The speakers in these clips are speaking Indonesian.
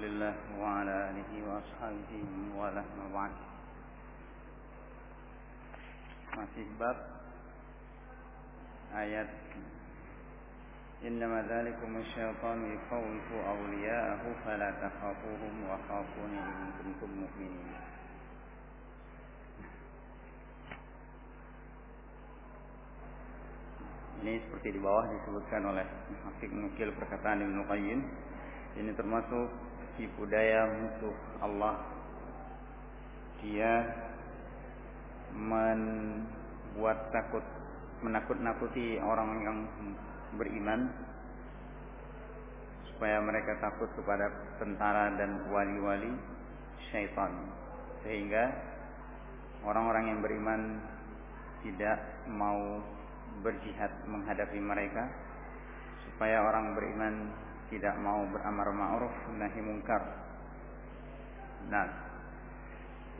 رسول الله وعلى آله وأصحابه وله وبعد masih bab ayat إنما ذلكم الشيطان يخوف أولياءه فلا تخافوهم وخافوني إن كنتم مؤمنين Ini seperti di bawah disebutkan oleh Hafik Nukil perkataan Ibnu Qayyim. Ini termasuk tipu daya musuh Allah. Dia membuat takut menakut-nakuti orang yang beriman supaya mereka takut kepada tentara dan wali-wali syaitan sehingga orang-orang yang beriman tidak mau berjihad menghadapi mereka supaya orang beriman tidak mau beramar ma'ruf nahi mungkar. Nah,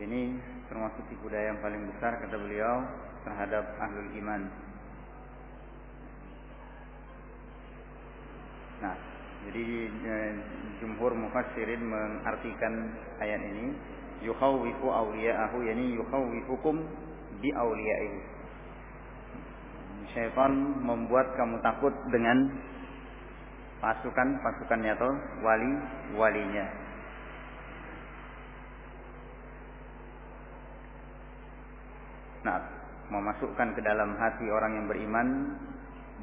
ini termasuk tipu daya yang paling besar kata beliau terhadap ahlul iman. Nah, jadi eh, jumhur mufassirin mengartikan ayat ini yukhawwifu awliya'ahu yani yukhawwifukum bi awliya'ihi syaitan membuat kamu takut dengan pasukan-pasukannya atau wali-walinya. Nah, memasukkan ke dalam hati orang yang beriman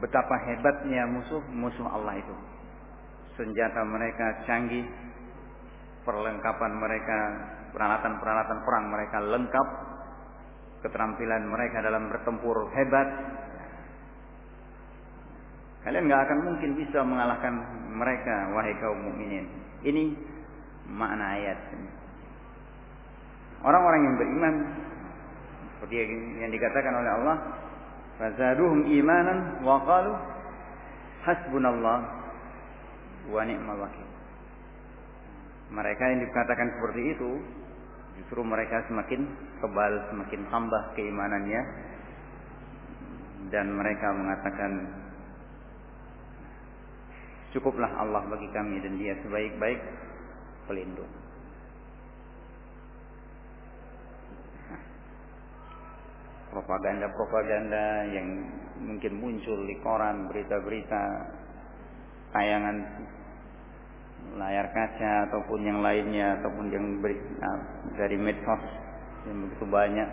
betapa hebatnya musuh-musuh Allah itu. Senjata mereka canggih, perlengkapan mereka, peralatan-peralatan perang mereka lengkap, keterampilan mereka dalam bertempur hebat, Kalian nggak akan mungkin bisa mengalahkan mereka, wahai kaum mukminin. Ini makna ayat. Orang-orang yang beriman seperti yang dikatakan oleh Allah, fazaduhum imanan wa qalu hasbunallah wa ni'mal wakil. Mereka yang dikatakan seperti itu justru mereka semakin kebal, semakin tambah keimanannya dan mereka mengatakan Cukuplah Allah bagi kami dan dia sebaik-baik pelindung. Propaganda-propaganda yang mungkin muncul di koran, berita-berita, tayangan layar kaca ataupun yang lainnya ataupun yang beri, nah, dari medsos yang begitu banyak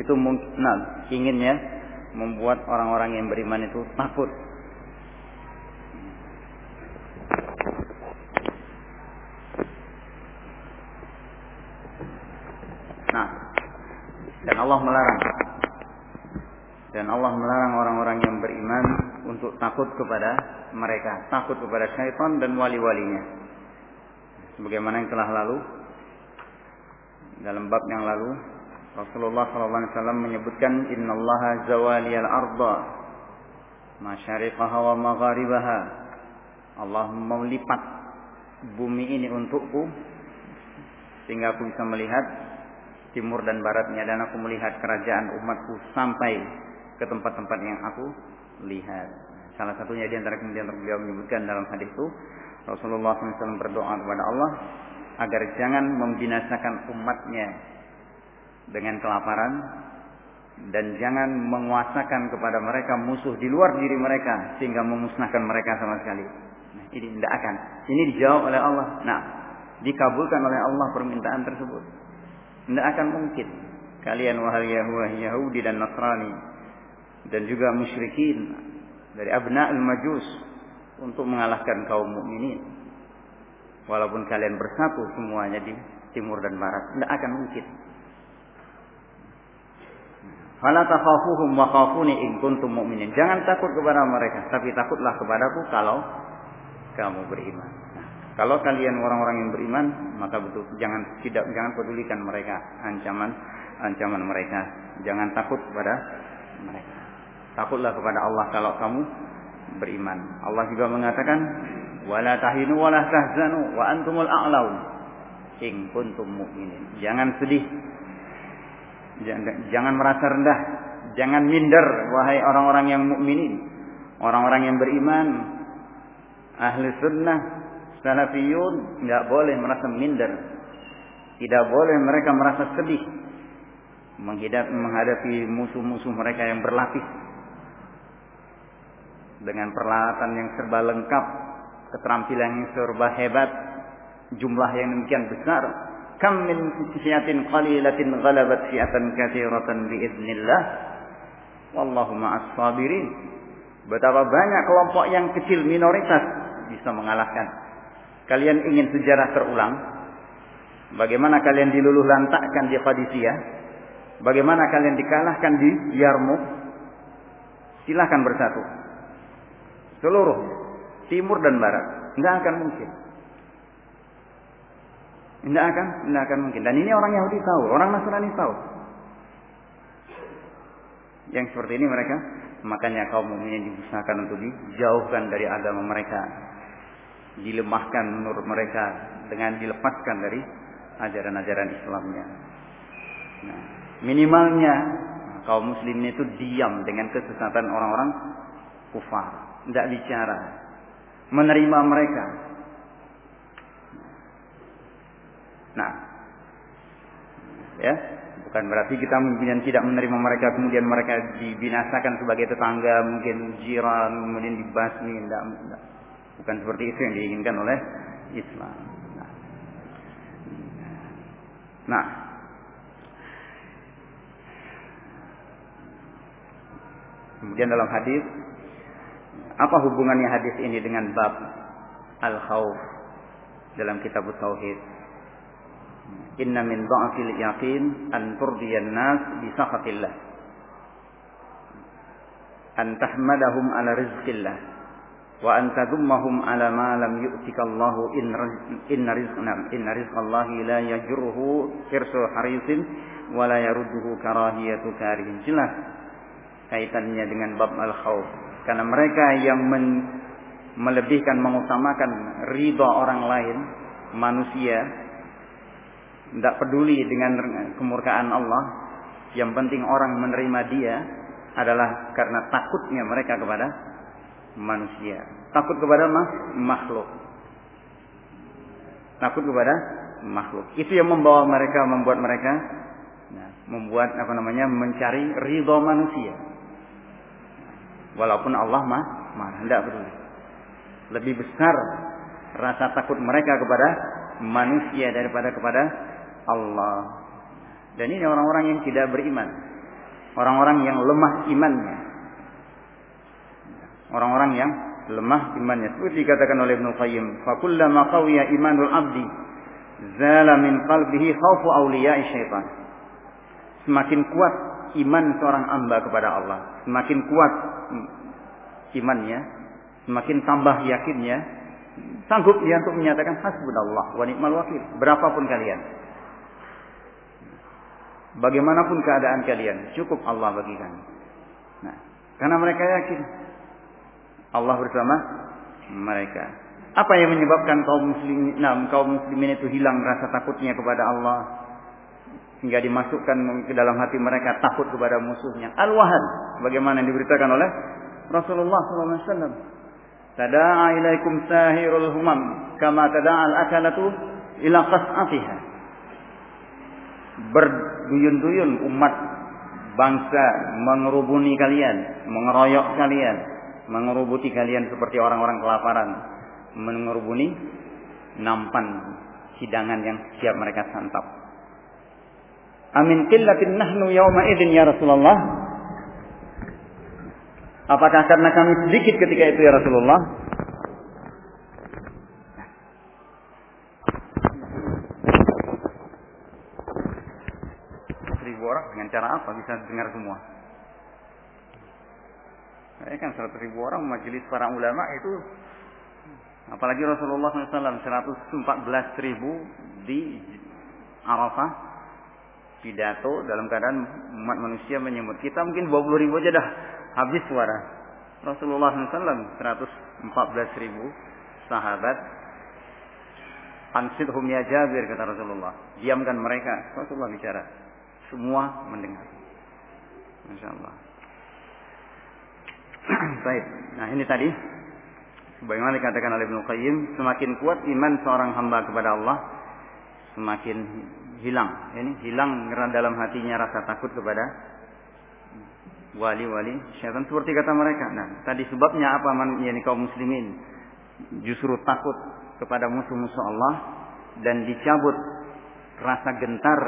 itu mungkin nah, inginnya membuat orang-orang yang beriman itu takut Dan Allah melarang. Dan Allah melarang orang-orang yang beriman untuk takut kepada mereka, takut kepada syaitan dan wali-walinya. Sebagaimana yang telah lalu dalam bab yang lalu Rasulullah SAW menyebutkan innallaha zawaliyal arda masyariqaha wa magharibaha Allah melipat bumi ini untukku sehingga aku bisa melihat timur dan baratnya dan aku melihat kerajaan umatku sampai ke tempat-tempat yang aku lihat. Salah satunya di antara kemudian beliau menyebutkan dalam hadis itu Rasulullah SAW berdoa kepada Allah agar jangan membinasakan umatnya dengan kelaparan dan jangan menguasakan kepada mereka musuh di luar diri mereka sehingga memusnahkan mereka sama sekali. Nah, ini tidak akan. Ini dijawab oleh Allah. Nah, dikabulkan oleh Allah permintaan tersebut. Tidak akan mungkin kalian wahai Yahudi dan Nasrani dan juga musyrikin dari abna'ul majus untuk mengalahkan kaum mukminin. Walaupun kalian bersatu semuanya di timur dan barat, tidak akan mungkin. Fala wa khafuni in kuntum mu'minin. Jangan takut kepada mereka, tapi takutlah kepadaku kalau kamu beriman. Kalau kalian orang-orang yang beriman, maka betul jangan tidak jangan pedulikan mereka ancaman ancaman mereka. Jangan takut kepada mereka. Takutlah kepada Allah kalau kamu beriman. Allah juga mengatakan, "Wala tahinu wala tahzanu wa antumul a'laun in kuntum mu'minin." Jangan sedih. Jangan, jangan merasa rendah. Jangan minder wahai orang-orang yang mukminin. Orang-orang yang beriman, ahli sunnah Salafiyun tidak boleh merasa minder. Tidak boleh mereka merasa sedih menghadapi musuh-musuh mereka yang berlapis dengan peralatan yang serba lengkap, keterampilan yang serba hebat, jumlah yang demikian besar. Kam min fi'atin qalilatin ghalabat fi'atan katsiratan biiznillah. Wallahu ma'as sabirin. Betapa banyak kelompok yang kecil minoritas bisa mengalahkan. Kalian ingin sejarah terulang? Bagaimana kalian diluluh lantakkan di Qadisiyah? Bagaimana kalian dikalahkan di Yarmuk? Silahkan bersatu. Seluruh timur dan barat. Tidak akan mungkin. Tidak akan, tidak akan mungkin. Dan ini orang Yahudi tahu, orang Nasrani tahu. Yang seperti ini mereka, makanya kaum mukminin diusahakan untuk dijauhkan dari agama mereka, dilemahkan menurut mereka dengan dilepaskan dari ajaran-ajaran Islamnya. Nah, minimalnya kaum muslimin itu diam dengan kesesatan orang-orang kufar tidak bicara, menerima mereka. Nah, ya, bukan berarti kita kemudian tidak menerima mereka, kemudian mereka dibinasakan sebagai tetangga, mungkin jiran, kemudian dibasmi, tidak, tidak. Bukan seperti itu yang diinginkan oleh Islam. Nah, nah kemudian dalam hadis apa hubungannya hadis ini dengan bab al-khawf dalam kitab tauhid? Inna min dha'fil yaqin an turdiyan nas bi sakhatillah. An tahmadahum ala rizqillah wa an tadummahum ala ma lam yu'tika Allah in rizqna in rizqallahi la yajruhu hirsu harisin wa la yarudduhu karahiyatu karihin. Jelas kaitannya dengan bab al-khawf karena mereka yang men, melebihkan mengutamakan ridha orang lain, manusia, tidak peduli dengan kemurkaan Allah, yang penting orang menerima dia adalah karena takutnya mereka kepada manusia. Takut kepada makhluk. Takut kepada makhluk. Itu yang membawa mereka, membuat mereka nah, membuat apa namanya mencari ridho manusia. Walaupun Allah mah marah, tidak peduli. Lebih besar rasa takut mereka kepada manusia daripada kepada Allah. Dan ini orang-orang yang tidak beriman. Orang-orang yang lemah imannya. Orang-orang yang lemah imannya. Seperti dikatakan oleh Ibnu Qayyim, "Fakullama qawiya imanul 'abdi zala min qalbihi khaufu awliya'i syaitan." Semakin kuat iman seorang hamba kepada Allah, semakin kuat imannya, semakin tambah yakinnya, sanggup dia untuk menyatakan hasbunallah wa ni'mal wakil, berapapun kalian. Bagaimanapun keadaan kalian, cukup Allah bagi kami. Nah, karena mereka yakin Allah bersama mereka. Apa yang menyebabkan kaum muslimin, nah, kaum muslimin itu hilang rasa takutnya kepada Allah? hingga dimasukkan ke dalam hati mereka takut kepada musuhnya. Al-wahan, bagaimana yang diberitakan oleh Rasulullah SAW. Tada'a ilaikum sahirul humam kama tada'a al-akalatu ila qas'atiha. Berduyun-duyun umat bangsa mengerubuni kalian, mengeroyok kalian, mengerubuti kalian seperti orang-orang kelaparan, mengerubuni nampan hidangan yang siap mereka santap. Amin qillatin nahnu yawma idin ya Rasulullah. Apakah karena kami sedikit ketika itu ya Rasulullah? Seribu orang dengan cara apa bisa dengar semua? Ya kan seratus ribu orang majelis para ulama itu apalagi Rasulullah SAW 114 ribu di Arafah pidato dalam keadaan umat manusia menyebut kita mungkin 20 ribu aja dah habis suara. Rasulullah SAW 114 ribu sahabat. Ansidhum ya Jabir kata Rasulullah. Diamkan mereka. Rasulullah bicara. Semua mendengar. Masya Allah Baik, nah ini tadi Sebagaimana dikatakan oleh Ibnu Qayyim, semakin kuat iman seorang hamba kepada Allah, semakin hilang. Ini hilang dalam hatinya rasa takut kepada wali-wali syaitan seperti kata mereka. Nah, tadi sebabnya apa man yani kaum muslimin justru takut kepada musuh-musuh Allah dan dicabut rasa gentar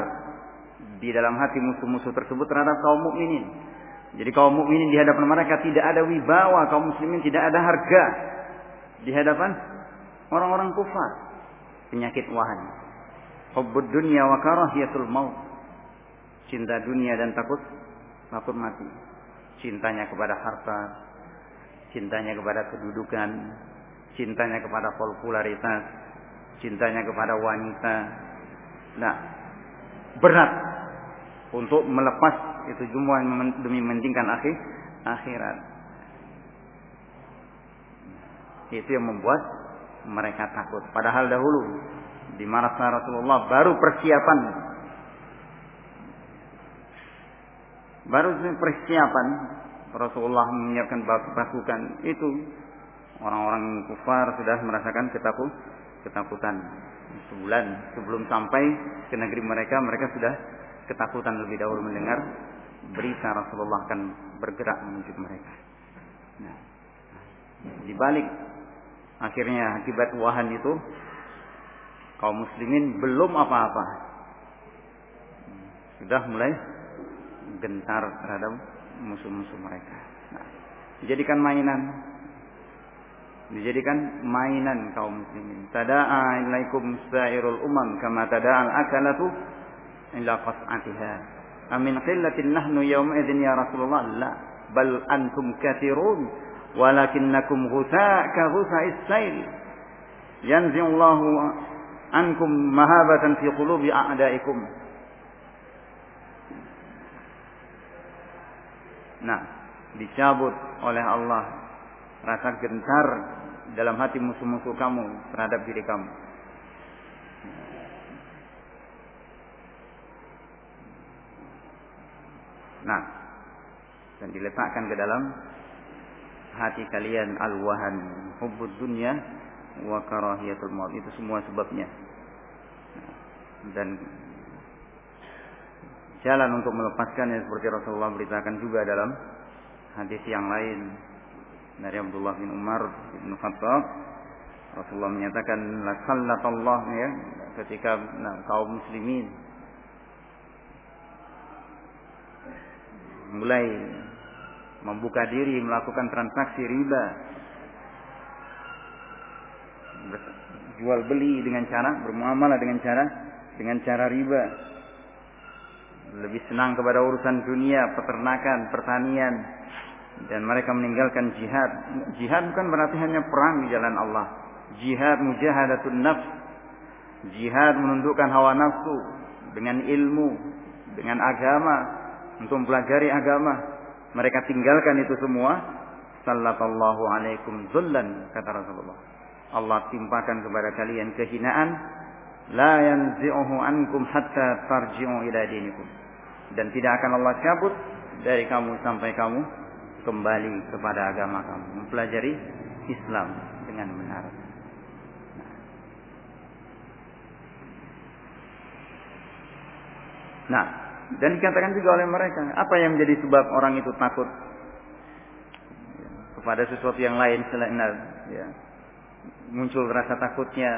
di dalam hati musuh-musuh tersebut terhadap kaum mukminin. Jadi kaum mukminin di hadapan mereka tidak ada wibawa, kaum muslimin tidak ada harga di hadapan orang-orang kufar. Penyakit wahan. Hubbud dunya wa karahiyatul maut. Cinta dunia dan takut takut mati. Cintanya kepada harta, cintanya kepada kedudukan, cintanya kepada popularitas, cintanya kepada wanita. Nah, berat untuk melepas itu semua demi mementingkan akhir akhirat. Itu yang membuat mereka takut. Padahal dahulu di masa Rasulullah baru persiapan baru persiapan Rasulullah menyiapkan pasukan itu orang-orang kufar sudah merasakan ketakut ketakutan sebulan sebelum sampai ke negeri mereka mereka sudah ketakutan lebih dahulu mendengar berita Rasulullah akan bergerak menuju mereka. Nah, di balik akhirnya akibat wahan itu kaum muslimin belum apa-apa. Sudah mulai gentar terhadap musuh-musuh mereka. Nah, dijadikan mainan dijadikan mainan kaum muslimin. Tada'a ilaikum sa'irul umam kama tada'al akalatu ila qas'atiha. Amin qillatin nahnu yawma idzin ya Rasulullah? La, bal antum kathirun walakinnakum ghusa' ka ghusa'is sail. Yanzi'ullahu ankum mahabatan fi qulubi a'daikum. Nah, dicabut oleh Allah rasa gentar dalam hati musuh-musuh kamu terhadap diri kamu. Nah, dan diletakkan ke dalam hati kalian al-wahan, hubbud dunya wa karahiyatul maut. Itu semua sebabnya. Dan jalan untuk melepaskannya seperti Rasulullah beritakan juga dalam hadis yang lain dari Abdullah bin Umar bin Khattab Rasulullah menyatakan la sallatallah ya ketika nah, kaum muslimin mulai membuka diri melakukan transaksi riba jual beli dengan cara bermuamalah dengan cara dengan cara riba lebih senang kepada urusan dunia peternakan pertanian dan mereka meninggalkan jihad. Jihad bukan berarti hanya perang di jalan Allah. Jihad mujahadatun nafs. Jihad menundukkan hawa nafsu dengan ilmu, dengan agama untuk mempelajari agama. Mereka tinggalkan itu semua. Sallallahu alaikum zullan kata Rasulullah. Allah timpakan kepada kalian kehinaan la yanzi'uhu ankum hatta tarji'u ila dinikum. Dan tidak akan Allah cabut dari kamu sampai kamu kembali kepada agama kamu, mempelajari Islam dengan benar. Nah, dan dikatakan juga oleh mereka, apa yang menjadi sebab orang itu takut kepada sesuatu yang lain selain ya, muncul rasa takutnya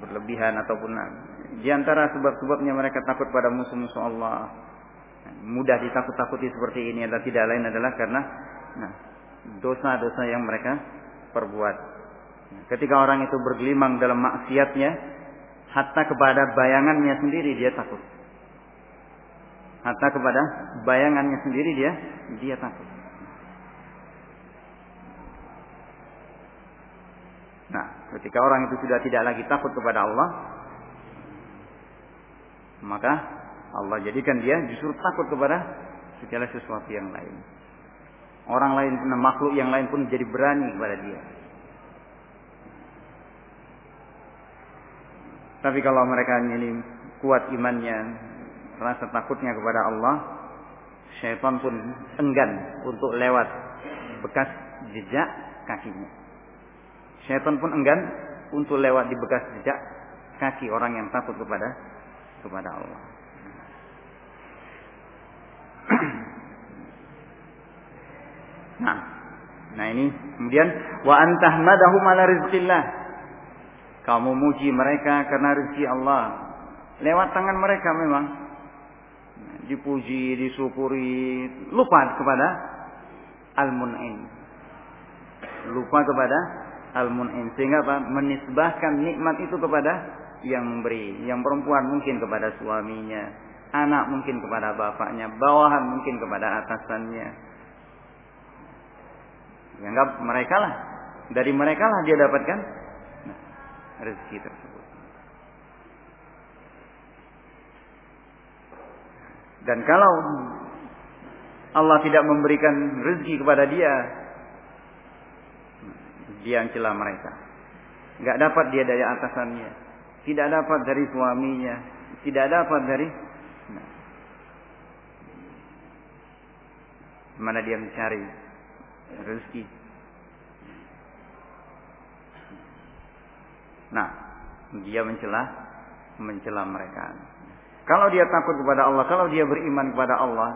berlebihan ataupun di antara sebab-sebabnya mereka takut pada musuh-musuh Allah mudah ditakut-takuti seperti ini adalah tidak lain adalah karena nah, dosa-dosa yang mereka perbuat. Ketika orang itu bergelimang dalam maksiatnya, hatta kepada bayangannya sendiri dia takut. Hatta kepada bayangannya sendiri dia dia takut. Nah, ketika orang itu sudah tidak lagi takut kepada Allah, maka Allah jadikan dia justru takut kepada segala sesuatu yang lain. Orang lain, makhluk yang lain pun jadi berani kepada dia. Tapi kalau mereka ini kuat imannya, rasa takutnya kepada Allah, syaitan pun enggan untuk lewat bekas jejak kakinya. Syaitan pun enggan untuk lewat di bekas jejak kaki orang yang takut kepada kepada Allah. Nah, nah ini kemudian wa antahmadahum ala rizqillah. Kamu muji mereka karena rezeki Allah. Lewat tangan mereka memang dipuji, disyukuri, lupa kepada Al-Mun'im. Lupa kepada Al-Mun'im sehingga apa? Menisbahkan nikmat itu kepada yang memberi. Yang perempuan mungkin kepada suaminya, anak mungkin kepada bapaknya, bawahan mungkin kepada atasannya. Dianggap mereka lah. Dari mereka lah dia dapatkan rezeki tersebut. Dan kalau Allah tidak memberikan rezeki kepada dia, dia yang celah mereka. Gak dapat dia dari atasannya, tidak dapat dari suaminya, tidak dapat dari nah, mana dia mencari rezeki. Nah, dia mencela mencela mereka. Kalau dia takut kepada Allah, kalau dia beriman kepada Allah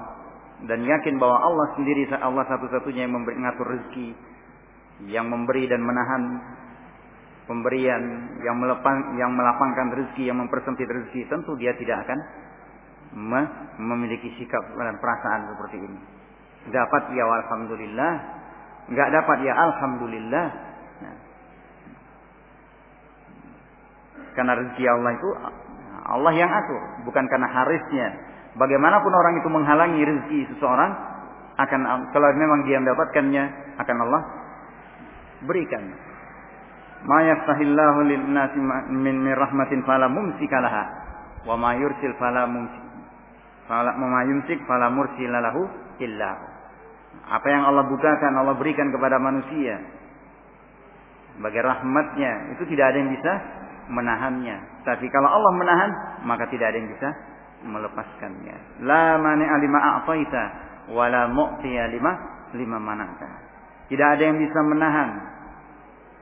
dan yakin bahwa Allah sendiri Allah satu-satunya yang memberi ngatur rezeki, yang memberi dan menahan pemberian, yang melepang, yang melapangkan rezeki, yang mempersempit rezeki, tentu dia tidak akan memiliki sikap dan perasaan seperti ini. Dapat ya alhamdulillah, nggak dapat ya alhamdulillah. Nah. Karena rezeki Allah itu Allah yang atur, bukan karena harisnya. Bagaimanapun orang itu menghalangi rezeki seseorang, akan kalau memang dia mendapatkannya, akan Allah berikan. Ma yaftahillahu lin-nasi min rahmatin fala mumsika laha wa ma yursil fala mumsik fala ma yumsik fala mursila lahu illa apa yang Allah bukakan Allah berikan kepada manusia sebagai rahmatnya itu tidak ada yang bisa menahannya tapi kalau Allah menahan maka tidak ada yang bisa melepaskannya la mani alima a'taita wala mu'tiya lima lima manata tidak ada yang bisa menahan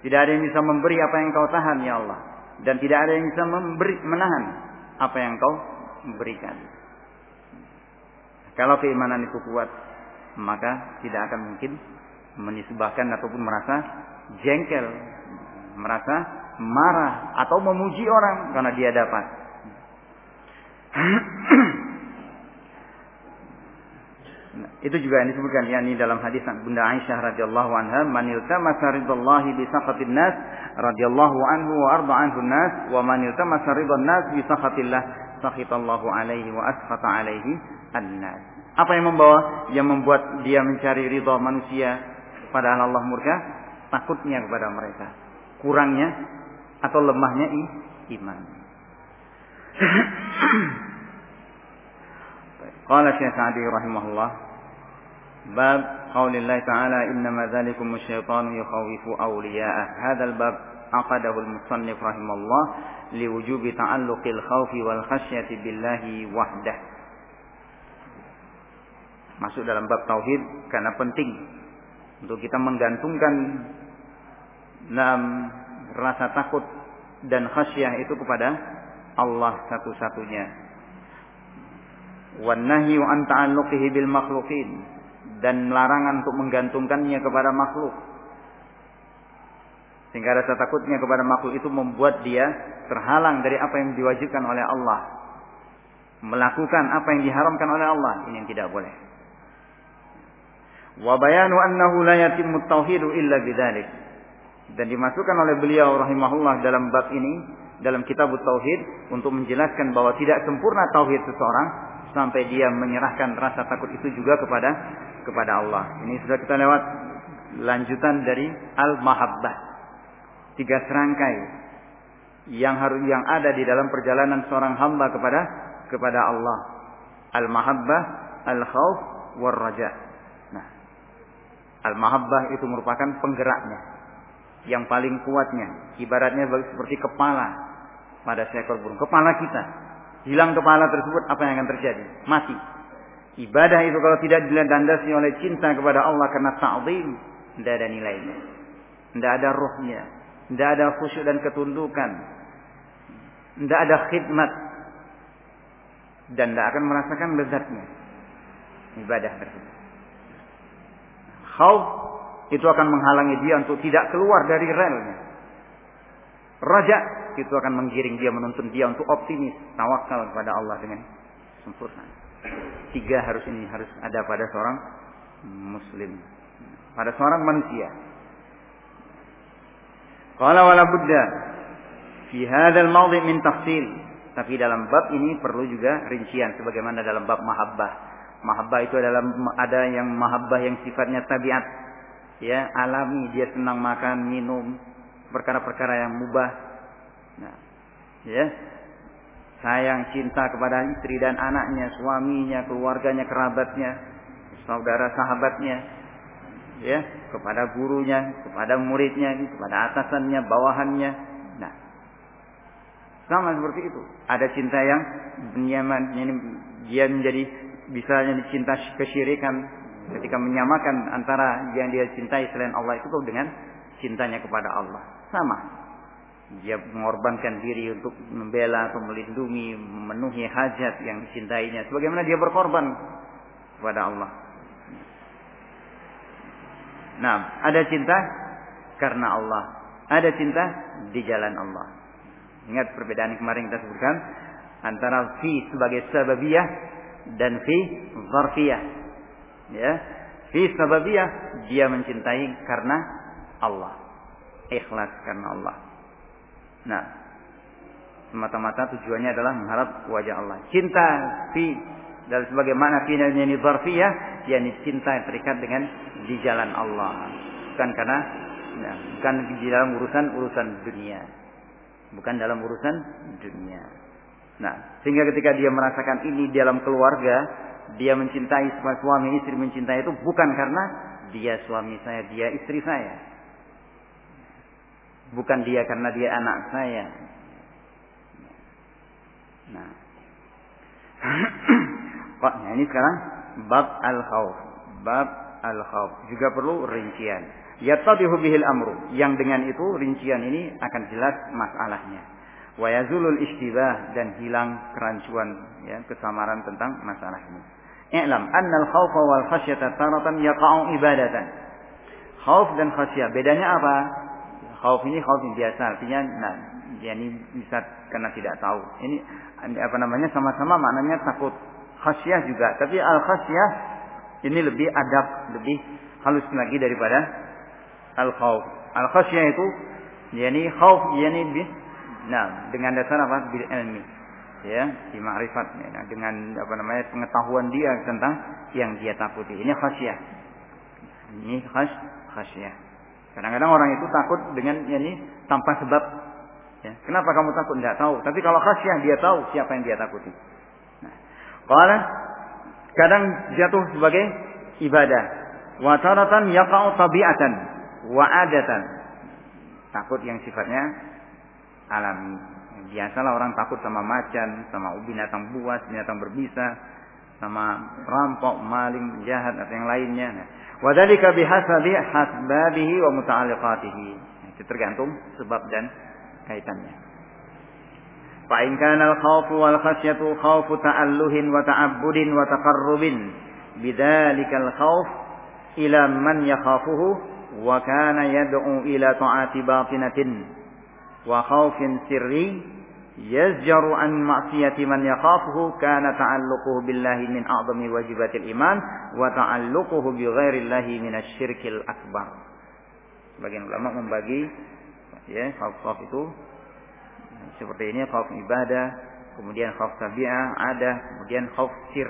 tidak ada yang bisa memberi apa yang kau tahan ya Allah. Dan tidak ada yang bisa memberi, menahan apa yang kau berikan. Kalau keimanan itu kuat, maka tidak akan mungkin menisbahkan ataupun merasa jengkel, merasa marah atau memuji orang karena dia dapat. Nah, itu juga yang disebutkan yakni dalam hadis Bunda Aisyah radhiyallahu anha, "Man iltamasa ridallahi bi saqatin nas radhiyallahu anhu wa arda anhu nas wa man iltamasa ridan nas bi saqatillah sakhitallahu alaihi wa asqata alaihi an-nas." Apa yang membawa yang membuat dia mencari ridha manusia padahal Allah murka? Takutnya kepada mereka. Kurangnya atau lemahnya iman. Qala Syekh Sa'di rahimahullah bab qaulillah ta'ala innama dzalikum syaitanu yukhawifu awliya'ah. Hadzal bab aqadahu al-musannif rahimahullah liwujubi ta'alluqil khawfi wal khasyati billahi wahdah. Masuk dalam bab tauhid karena penting untuk kita menggantungkan enam rasa takut dan khasyah itu kepada Allah satu-satunya wan nahyu an ta'alluqihi bil makhluqin dan larangan untuk menggantungkannya kepada makhluk. Sehingga rasa takutnya kepada makhluk itu membuat dia terhalang dari apa yang diwajibkan oleh Allah. Melakukan apa yang diharamkan oleh Allah. Ini yang tidak boleh. Wa bayanu annahu la yatimmu tauhidu illa bidzalik. Dan dimasukkan oleh beliau rahimahullah dalam bab ini dalam kitab tauhid untuk menjelaskan bahwa tidak sempurna tauhid seseorang sampai dia menyerahkan rasa takut itu juga kepada kepada Allah. Ini sudah kita lewat lanjutan dari al-mahabbah. Tiga serangkai yang harus yang ada di dalam perjalanan seorang hamba kepada kepada Allah. Al-mahabbah, al-khauf, war-raja. Nah, al-mahabbah itu merupakan penggeraknya yang paling kuatnya. Ibaratnya seperti kepala pada seekor burung. Kepala kita hilang kepala tersebut apa yang akan terjadi? Mati. Ibadah itu kalau tidak dilandasi oleh cinta kepada Allah karena ta'zim, tidak ada nilainya. Tidak ada rohnya. tidak ada khusyuk dan ketundukan, tidak ada khidmat, dan tidak akan merasakan lezatnya ibadah tersebut. Khauf itu akan menghalangi dia untuk tidak keluar dari relnya. Raja itu akan menggiring dia, menuntun dia untuk optimis, tawakal kepada Allah dengan sempurna. Tiga harus ini harus ada pada seorang muslim, pada seorang manusia. Qala wala budda fi hadzal mawdi' min tafsil. Tapi dalam bab ini perlu juga rincian sebagaimana dalam bab mahabbah. Mahabbah itu adalah ada yang mahabbah yang sifatnya tabiat. Ya, alami, dia senang makan, minum, perkara-perkara yang mubah. Nah, ya. Sayang cinta kepada istri dan anaknya, suaminya, keluarganya, kerabatnya, saudara sahabatnya, ya, kepada gurunya, kepada muridnya, kepada atasannya, bawahannya. Nah, sama seperti itu. Ada cinta yang nyaman, ini dia menjadi bisa cinta kesyirikan ketika menyamakan antara yang dia cintai selain Allah itu dengan cintanya kepada Allah. Sama. Dia mengorbankan diri untuk membela atau melindungi, memenuhi hajat yang dicintainya. Sebagaimana dia berkorban kepada Allah. Nah, ada cinta karena Allah. Ada cinta di jalan Allah. Ingat perbedaan yang kemarin kita sebutkan antara fi sebagai sababiyah dan fi zarfiyah. Ya. Fi sababiyah dia mencintai karena Allah. Ikhlas karena Allah. Nah, semata-mata tujuannya adalah mengharap wajah Allah. Cinta fi dan sebagaimana fi ini zarfiyah, yakni cinta yang terikat dengan di jalan Allah. Bukan karena ya, bukan di dalam urusan urusan dunia. Bukan dalam urusan dunia. Nah, sehingga ketika dia merasakan ini dalam keluarga, dia mencintai suami istri mencintai itu bukan karena dia suami saya, dia istri saya. Bukan dia karena dia anak saya. Nah. nah ini sekarang bab al-khauf. Bab al-khauf juga perlu rincian. Yattadihu bihil amru. Yang dengan itu rincian ini akan jelas masalahnya. Wa yazulul istibah dan hilang kerancuan ya, kesamaran tentang masalah ini. I'lam anna al-khawfa wal khasyata taratan yaqa'u ibadatan. Khauf dan khasyah bedanya apa? Khauf ini khauf biasa artinya nah ya ini bisa karena tidak tahu. Ini apa namanya sama-sama maknanya takut. Khasyah juga, tapi al khasyah ini lebih adab, lebih halus lagi daripada al khauf. Al khasyah itu yakni khauf yakni nah dengan dasar apa? bil ilmi. Ya, di ma'rifat ya, dengan apa namanya pengetahuan dia tentang yang dia takuti. Ini khasyah. Ini khas khasyah. Kadang-kadang orang itu takut dengan ini tanpa sebab. Ya. Kenapa kamu takut? Tidak tahu. Tapi kalau khasyah dia tahu siapa yang dia takuti. Nah, kalau kadang jatuh sebagai ibadah. Wa taratan yaqa'u tabi'atan wa adatan. Takut yang sifatnya alami. Biasalah orang takut sama macan, sama binatang buas, binatang berbisa, sama rampok, maling, jahat atau yang lainnya. Wadhalika bihasabi hasbabihi wa muta'alliqatihi. Itu tergantung sebab dan kaitannya. Fa in kana al-khawfu wal khasyatu khawfu ta'alluhin wa ta'abbudin wa taqarrubin bidzalika al-khawf ila man yakhafuhu wa kana yad'u ila ta'ati batinatin wa khawfin sirri yazjaru an ma'siyati man yakhafuhu kana ta'alluquhu billahi min a'zami wajibatil iman wa ta'alluquhu bi ghairillahi min asyirkil akbar. Sebagian ulama membagi ya khauf-khauf itu seperti ini khauf ibadah, kemudian khauf tabi'ah, ada, kemudian khauf sir.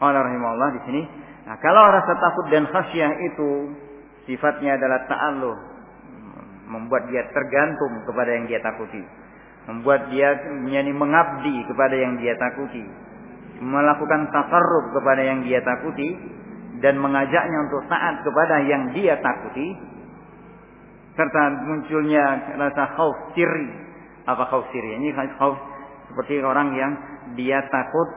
Allah rahimahullah di sini. Nah, kalau rasa takut dan khasyah itu sifatnya adalah ta'alluh, membuat dia tergantung kepada yang dia takuti, membuat dia menjadi mengabdi kepada yang dia takuti, melakukan takarrub kepada yang dia takuti dan mengajaknya untuk taat kepada yang dia takuti. Serta munculnya rasa khauf siri apa khauf siri ini khauf seperti orang yang dia takut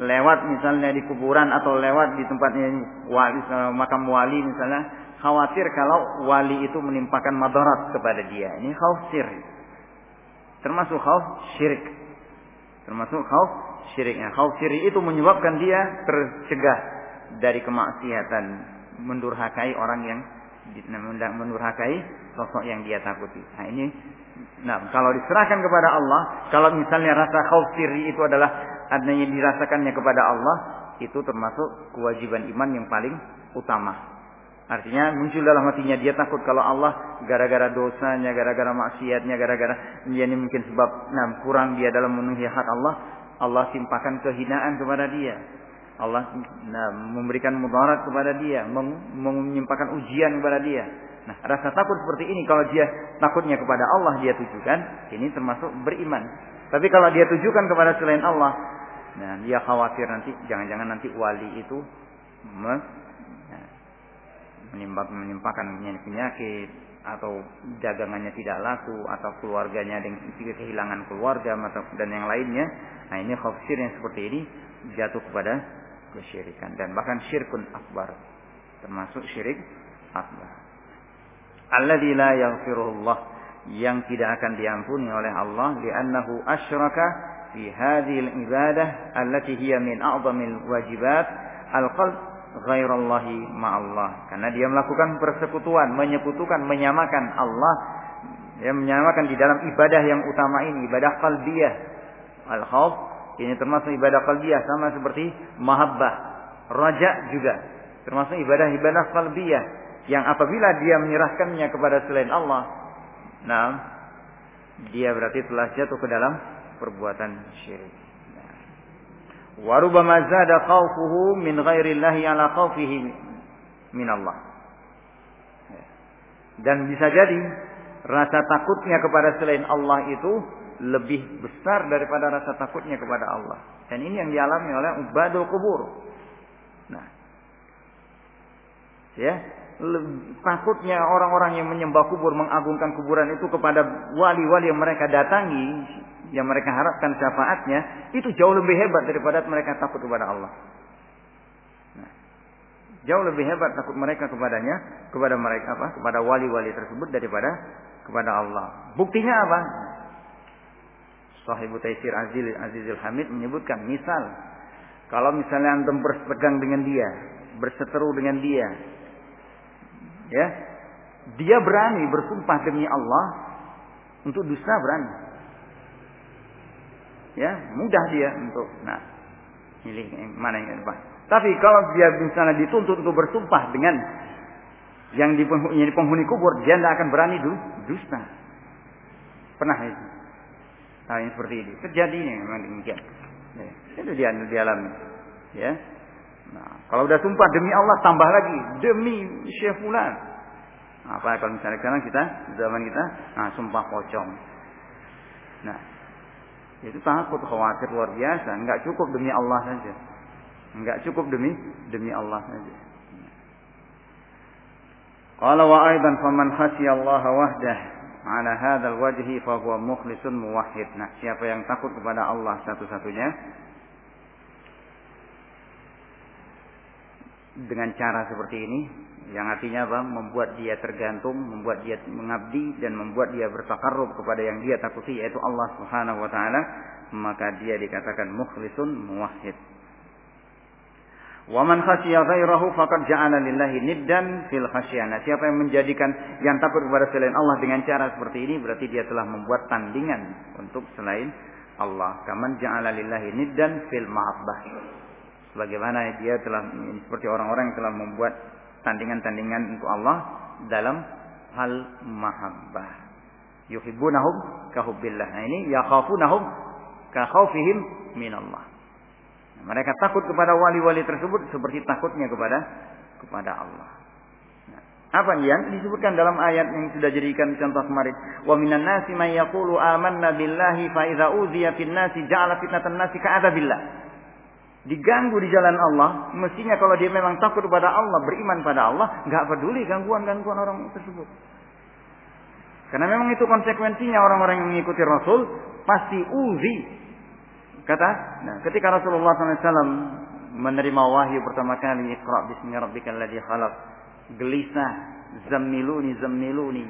lewat misalnya di kuburan atau lewat di tempatnya wali makam wali misalnya khawatir kalau wali itu menimpakan madarat kepada dia. Ini khauf syirik. Termasuk khauf syirik. Termasuk khauf syiriknya. Khauf syirik itu menyebabkan dia tercegah dari kemaksiatan, mendurhakai orang yang mendurhakai sosok yang dia takuti. Nah ini, nah kalau diserahkan kepada Allah, kalau misalnya rasa khauf siri itu adalah adanya dirasakannya kepada Allah, itu termasuk kewajiban iman yang paling utama. Artinya muncul dalam hatinya dia takut kalau Allah gara-gara dosanya, gara-gara maksiatnya, gara-gara dia ini mungkin sebab nah, kurang dia dalam memenuhi hak Allah, Allah timpakan kehinaan kepada dia. Allah nah, memberikan mudarat kepada dia, menyimpahkan ujian kepada dia. Nah, rasa takut seperti ini kalau dia takutnya kepada Allah dia tujukan, ini termasuk beriman. Tapi kalau dia tujukan kepada selain Allah, nah dia khawatir nanti jangan-jangan nanti wali itu menimpakan penyakit atau dagangannya tidak laku atau keluarganya dengan kehilangan keluarga dan yang lainnya. Nah, ini khawatir yang seperti ini jatuh kepada kesyirikan dan bahkan syirkun akbar termasuk syirik akbar alladzi la yaghfirullah yang tidak akan diampuni oleh Allah li'annahu asyraka fi hadhihi al-ibadah allati hiya min a'zamil wajibat al-qalb ghairallahi ma'allah karena dia melakukan persekutuan menyekutukan menyamakan Allah ya menyamakan di dalam ibadah yang utama ini ibadah qalbiyah al-khauf ini termasuk ibadah qalbiyah sama seperti mahabbah. Raja juga termasuk ibadah-ibadah qalbiyah yang apabila dia menyerahkannya kepada selain Allah, nah dia berarti telah jatuh ke dalam perbuatan syirik. Warubama zada khawfuhu min ghairillahi ala khawfihi min Allah. Dan bisa jadi rasa takutnya kepada selain Allah itu lebih besar daripada rasa takutnya kepada Allah. Dan ini yang dialami oleh ubadul kubur. Nah, ya, takutnya orang-orang yang menyembah kubur, mengagungkan kuburan itu kepada wali-wali yang mereka datangi, yang mereka harapkan syafaatnya, itu jauh lebih hebat daripada mereka takut kepada Allah. Nah, jauh lebih hebat takut mereka kepadanya, kepada mereka apa? Kepada wali-wali tersebut daripada kepada Allah. Buktinya apa? Sahibu Taisir Azil Azizul Hamid menyebutkan misal kalau misalnya antum berpegang dengan dia, berseteru dengan dia, ya, dia berani bersumpah demi Allah untuk dusta berani. Ya, mudah dia untuk nah pilih mana yang depan. Tapi kalau dia misalnya dituntut untuk bersumpah dengan yang di penghuni kubur, dia tidak akan berani dusta. Pernah itu hal yang seperti ini. Terjadinya memang demikian. Ya, itu dia dialami. Ya. Nah, kalau udah sumpah demi Allah tambah lagi demi Syekh Fulan. Apa kalau misalnya sekarang kita zaman kita nah sumpah pocong. Nah, itu takut khawatir luar biasa, enggak cukup demi Allah saja. Enggak cukup demi demi Allah saja. Qala wa aidan faman khasyiyallaha wahdah ala hadzal wajhi fa huwa mukhlisun muwahhid. Nah, siapa yang takut kepada Allah satu-satunya dengan cara seperti ini yang artinya apa? membuat dia tergantung, membuat dia mengabdi dan membuat dia bertakarrub kepada yang dia takuti yaitu Allah Subhanahu wa taala, maka dia dikatakan mukhlisun muwahhid. Wa man khasyiya ghairahu faqad ja'ala lillahi niddan fil khasyana. Siapa yang menjadikan yang takut kepada selain Allah dengan cara seperti ini berarti dia telah membuat tandingan untuk selain Allah. Kaman ja'ala lillahi niddan fil mahabbah. Sebagaimana dia telah seperti orang-orang yang telah membuat tandingan-tandingan untuk Allah dalam hal mahabbah. Yuhibbunahum kahubbillah. Nah ini yakhafunahum ka khaufihim minallah. Mereka takut kepada wali-wali tersebut seperti takutnya kepada kepada Allah. Nah, apa yang disebutkan dalam ayat yang sudah jadikan contoh kemarin? Wa minan nasi may yaqulu amanna billahi fa idza uziya fin nasi ja'ala fitnatan nasi ka'adabillah. Diganggu di jalan Allah, mestinya kalau dia memang takut kepada Allah, beriman pada Allah, nggak peduli gangguan-gangguan orang tersebut. Karena memang itu konsekuensinya orang-orang yang mengikuti Rasul pasti uzi Kata, nah, ketika Rasulullah SAW menerima wahyu pertama kali, Iqra bismi rabbikal khalaq. Gelisah, zammiluni zammiluni.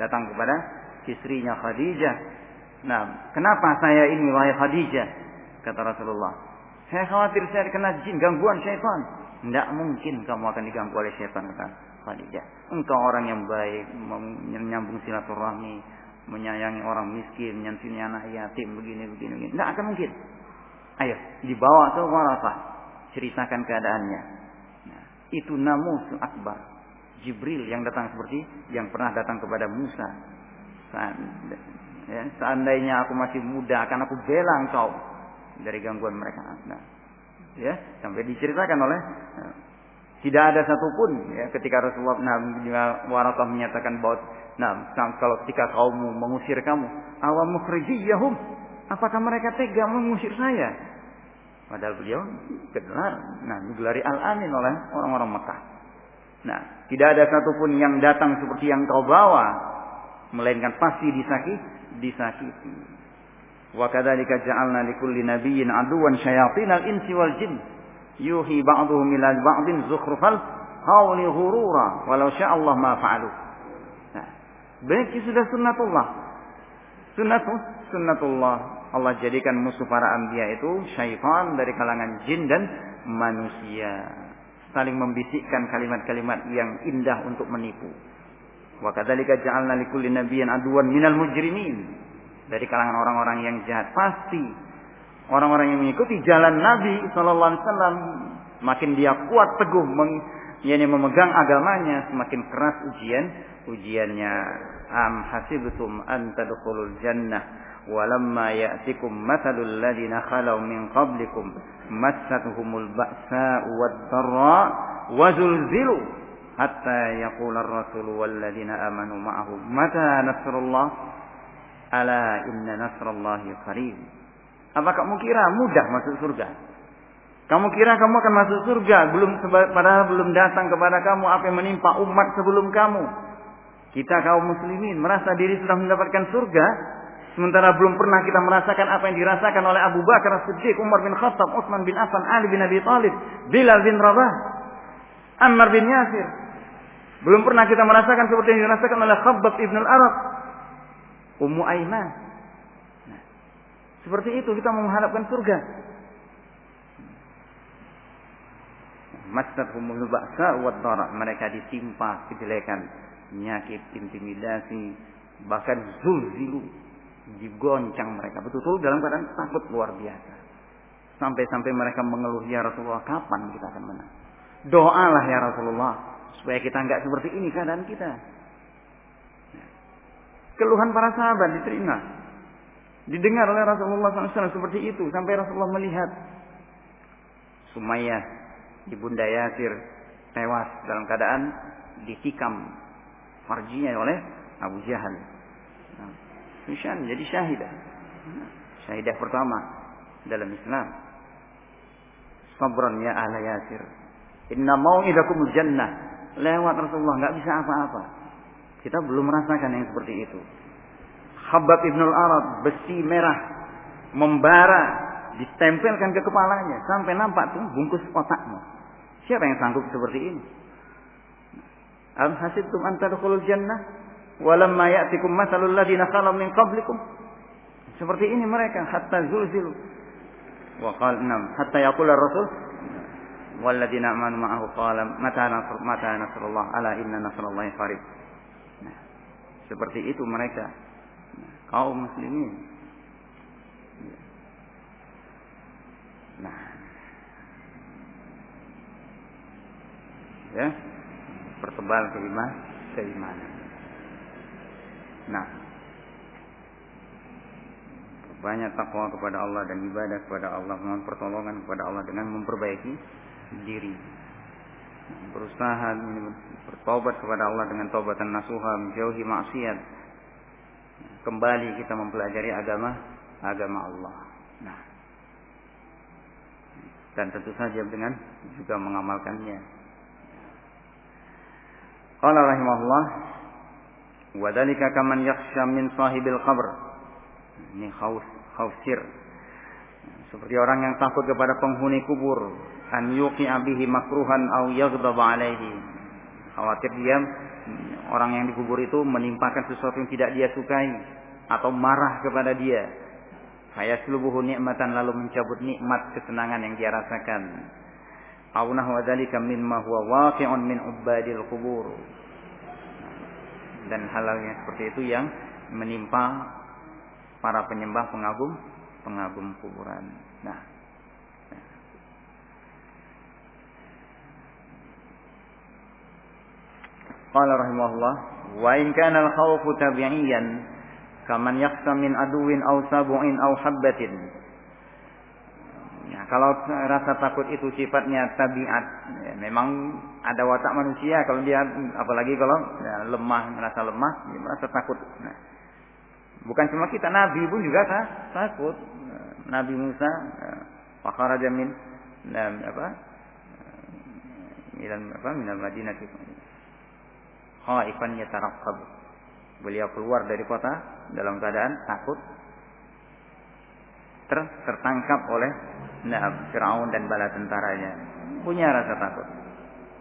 Datang kepada istrinya Khadijah. Nah, kenapa saya ini wahai Khadijah? Kata Rasulullah. Saya khawatir saya kena jin gangguan syaitan. Tidak mungkin kamu akan diganggu oleh syaitan kata Khadijah. Engkau orang yang baik, menyambung silaturahmi, menyayangi orang miskin, menyantuni anak yatim, begini, begini. Tidak akan mungkin. Ayo, dibawa ke Warafah. Ceritakan keadaannya. Nah, itu namus akbar. Jibril yang datang seperti yang pernah datang kepada Musa. Ya, seandainya aku masih muda, akan aku bela engkau dari gangguan mereka. Nah, ya, sampai diceritakan oleh tidak ada satupun ya, ketika Rasulullah nah, Warafah menyatakan bahwa Nah, kalau ketika kaummu mengusir kamu, awam mukhrijiyahum, apakah mereka tega mengusir saya? Padahal beliau gelar, nah digelari Al-Amin oleh orang-orang Mekah. Nah, tidak ada satupun yang datang seperti yang kau bawa, melainkan pasti disakiti, disakiti. Wa kadzalika ja'alna likulli nabiyyin aduwan syayatinal insi wal jin yuhi ba'dhum ila ba'dhin zukhrufal qawli ghurura walau syaa Allah ma fa'alu. Berarti sudah sunnatullah. Sunnatul, sunnatullah. Allah jadikan musuh para anbiya itu syaitan dari kalangan jin dan manusia. Saling membisikkan kalimat-kalimat yang indah untuk menipu. Wa kadzalika ja'alna likulli nabiyyin aduwan minal mujrimin. Dari kalangan orang-orang yang jahat. Pasti orang-orang yang mengikuti jalan Nabi sallallahu alaihi wasallam makin dia kuat teguh meng, yakni memegang agamanya semakin keras ujian ujiannya. Am hasibtum an tadkhulul jannah ya'tikum mathalul ladzina khalau min qablikum massatuhumul ba'sa'u wad-dharra wa zulzilu hatta yaqula ar-rasul wal ladzina amanu ma'ahu mata nasrullah ala inna nasrallahi qarib. Apa kamu kira mudah masuk surga? Kamu kira kamu akan masuk surga belum padahal belum datang kepada kamu apa yang menimpa umat sebelum kamu? Kita kaum muslimin merasa diri sudah mendapatkan surga, sementara belum pernah kita merasakan apa yang dirasakan oleh Abu Bakar As-Siddiq, Umar bin Khattab, Utsman bin Affan, Ali bin Abi Thalib, Bilal bin Rabah, Ammar bin Yasir. Belum pernah kita merasakan seperti yang dirasakan oleh Khabbab ibn al-Arab, Ummu Aiman. Nah, seperti itu kita mengharapkan surga. Masjid humul ba'sa wa Mereka ditimpa kejelekan penyakit, intimidasi, bahkan zulzilu, digoncang mereka. Betul-betul dalam keadaan takut luar biasa. Sampai-sampai mereka mengeluh, ya Rasulullah, kapan kita akan menang? Doalah ya Rasulullah, supaya kita nggak seperti ini keadaan kita. Keluhan para sahabat diterima. Didengar oleh Rasulullah SAW seperti itu. Sampai Rasulullah melihat Sumayyah, ibunda Yasir, tewas dalam keadaan ditikam farjinya oleh Abu Jahal. Nah, jadi syahidah. Syahidah pertama dalam Islam. Sabran ya ahla Yasir. Inna mau'idakum jannah. Lewat Rasulullah nggak bisa apa-apa. Kita belum merasakan yang seperti itu. Habab Ibnul Arab besi merah membara ditempelkan ke kepalanya sampai nampak tuh bungkus otaknya. Siapa yang sanggup seperti ini? Am hasibtum an tadkhulul jannah walamma ya'tikum mathalul ladzina khalu min qablikum. Seperti ini mereka hatta zulzilu. Wa qala nam hatta yaqul ar-rasul walladzina amanu ma'ahu qala mata nasr mata nasrullah ala inna nasrallahi qarib. Nah, seperti itu mereka kaum muslimin. Nah. Ya pertebal keiman keimanan. Nah, banyak takwa kepada Allah dan ibadah kepada Allah, mohon pertolongan kepada Allah dengan memperbaiki diri. Berusaha bertobat kepada Allah dengan taubatan nasuha, menjauhi maksiat. Kembali kita mempelajari agama agama Allah. Nah, dan tentu saja dengan juga mengamalkannya. Qala rahimahullah wa dzalika kaman yakhsha min sahibil qabr. Ini khauf khauf sir. Seperti orang yang takut kepada penghuni kubur, an yuqi'a bihi makruhan aw yaghdaba alaihi. Khawatir dia orang yang dikubur itu menimpakan sesuatu yang tidak dia sukai atau marah kepada dia. Fayaslubuhu nikmatan lalu mencabut nikmat kesenangan yang dia rasakan. Aw nahwa dzalika mimma huwa waqi'un min ubadil kubur. Dan yang seperti itu yang menimpa para penyembah pengagum pengagum kuburan. Nah, Qala rahimahullah, wa in kana al-khawfu tabi'iyan kaman yakhsha min aduwin aw sabu'in aw habbatin. Ya, kalau rasa takut itu sifatnya tabiat, ya, memang ada watak manusia kalau dia apalagi kalau ya, lemah, merasa lemah, dia merasa takut. Nah, bukan cuma kita, Nabi pun juga takut. Nabi Musa, fakharaja min nah, apa? Minal apa? Minal Madinah khaifan yataraqqab. Beliau keluar dari kota dalam keadaan takut ter tertangkap oleh nah, Firaun dan bala tentaranya. Punya rasa takut.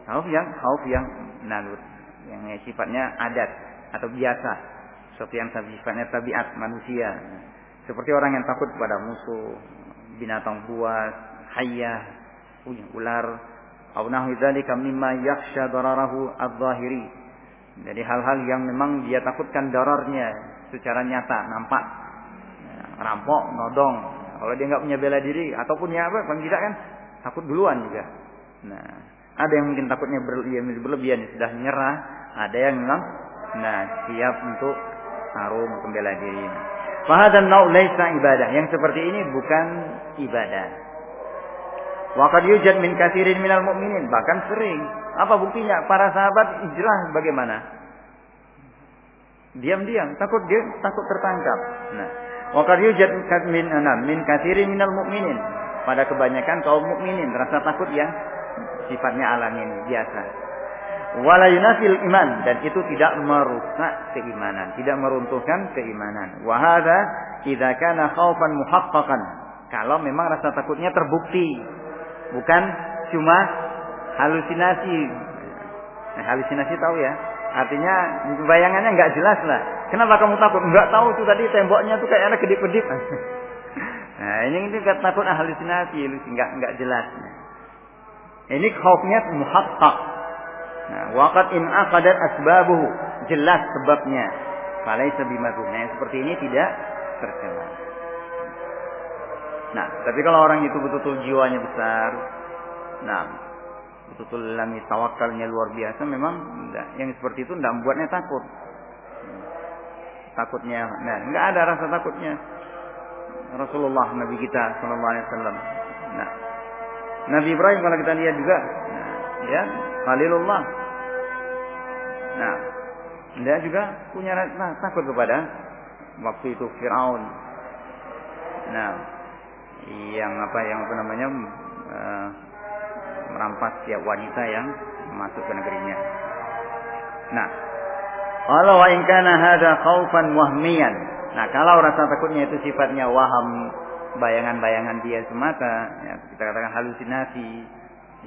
Khauf yang khauf yang nalut, yang sifatnya adat atau biasa. Seperti yang sifatnya tabiat manusia. Seperti orang yang takut pada musuh, binatang buas, hayah, ular, au nahwi dzalika mimma yakhsha dararahu adh-dhahiri jadi hal-hal yang memang dia takutkan dorornya secara nyata, nampak. Ya, rampok, nodong. Kalau dia nggak punya bela diri ataupun ya apa, paling tidak kan takut duluan juga. Nah, ada yang mungkin takutnya berlebihan, berlebihan sudah nyerah, ada yang memang nah siap untuk taruh pembela diri. Fahadan nau laisa ibadah. Yang seperti ini bukan ibadah. Wa qad yujad min katsirin minal mu'minin, bahkan sering apa buktinya? Para sahabat hijrah bagaimana? Diam-diam, takut dia takut tertangkap. Nah, wa qad yujad min anam min katsirin minal mu'minin. Pada kebanyakan kaum mukminin rasa takut yang sifatnya alami biasa. Wala yunafil iman dan itu tidak merusak keimanan, tidak meruntuhkan keimanan. Wa hadza idza kana khaufan muhaqqaqan. Kalau memang rasa takutnya terbukti, bukan cuma halusinasi. Nah, halusinasi tahu ya? Artinya bayangannya nggak jelas lah. Kenapa kamu takut? Nggak tahu tuh tadi temboknya tuh kayak ada kedip-kedip. nah, ini ini takut halusinasi, nggak nggak jelas. Ini khaufnya muhaqqaq. Nah, waqad in aqadat asbabuhu, jelas sebabnya. Falaisa bimadzum. Nah, seperti ini tidak tercela. Nah, tapi kalau orang itu betul-betul jiwanya besar, nah, betul-betul lami tawakalnya luar biasa memang enggak. yang seperti itu enggak membuatnya takut. Takutnya nah enggak ada rasa takutnya. Rasulullah Nabi kita Sallallahu Alaihi Wasallam. Nah Nabi Ibrahim kalau kita lihat juga nah, ya Khalilullah. Nah dia juga punya rasa takut kepada waktu itu Fir'aun. Nah yang apa yang apa namanya uh, merampas setiap wanita yang masuk ke negerinya. Nah, kalau wa in kana hada khaufan. Nah, kalau rasa takutnya itu sifatnya waham, bayangan-bayangan dia semata, ya, kita katakan halusinasi,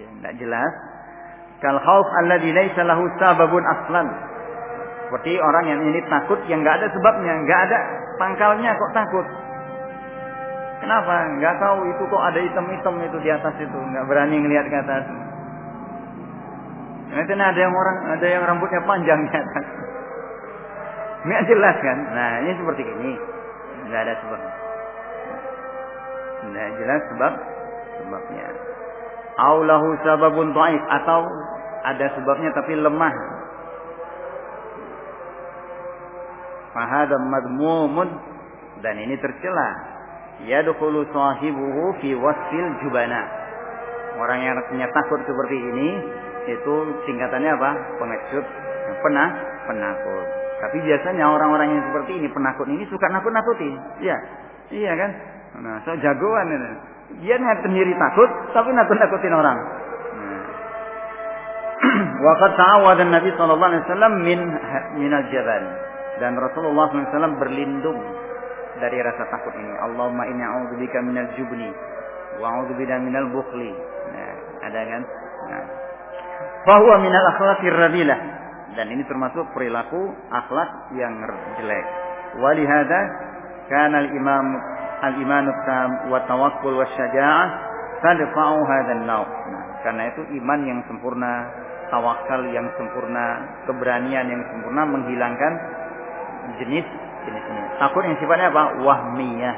ya, tidak jelas. Kal khauf alladhi laisa lahu sababun aslan. Seperti orang yang ini takut yang nggak ada sebabnya, nggak ada pangkalnya kok takut. Kenapa? Enggak tahu itu kok ada hitam-hitam itu di atas itu, enggak berani ngelihat ke atas. Nanti ada yang orang, ada yang rambutnya panjang di atas. Enggak jelas kan? Nah, ini seperti ini. Enggak ada sebab. Enggak jelas sebab sebabnya. Aulahu sababun dhaif atau ada sebabnya tapi lemah. Fahadam madmumun dan ini tercela yadkhulu sahibuhu fi wasfil jubana. Orang yang punya takut seperti ini itu singkatannya apa? Pengecut, penah, penakut. Tapi biasanya orang-orang yang seperti ini penakut ini suka nakut-nakuti. Iya. Iya kan? Nah, so jagoan ini. Dia sendiri takut tapi nakut-nakutin orang. Nah. Waqad ta'awad Nabi sallallahu alaihi wasallam min min al-jabal. Dan Rasulullah SAW berlindung dari rasa takut ini. Allahumma inni a'udzubika minal jubni wa a'udzubika minal bukhli. Nah, ada kan? Nah. Fahuwa minal akhlaqir radilah. Dan ini termasuk perilaku akhlak yang jelek. Walihada kana al-imam al-iman tam wa tawakkul wa syaja'ah tadfa'u hadzal naw. Nah, karena itu iman yang sempurna, tawakal yang sempurna, keberanian yang sempurna menghilangkan jenis jenis ini. Takut yang sifatnya apa? Wahmiyah.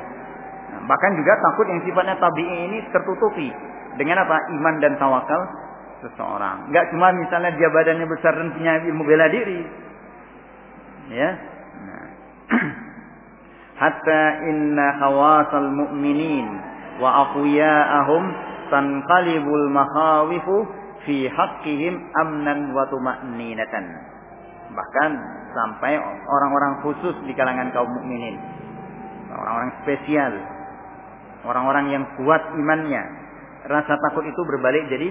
Nah, bahkan juga takut yang sifatnya tabi'i ini tertutupi dengan apa? Iman dan tawakal seseorang. Enggak cuma misalnya dia badannya besar dan punya ilmu bela diri. Ya. Nah. Hatta inna khawasal mu'minin wa aqwiya'ahum tanqalibul makhawifu fi haqqihim amnan wa tuma'ninatan. Bahkan sampai orang-orang khusus di kalangan kaum mukminin. Orang-orang spesial. Orang-orang yang kuat imannya. Rasa takut itu berbalik jadi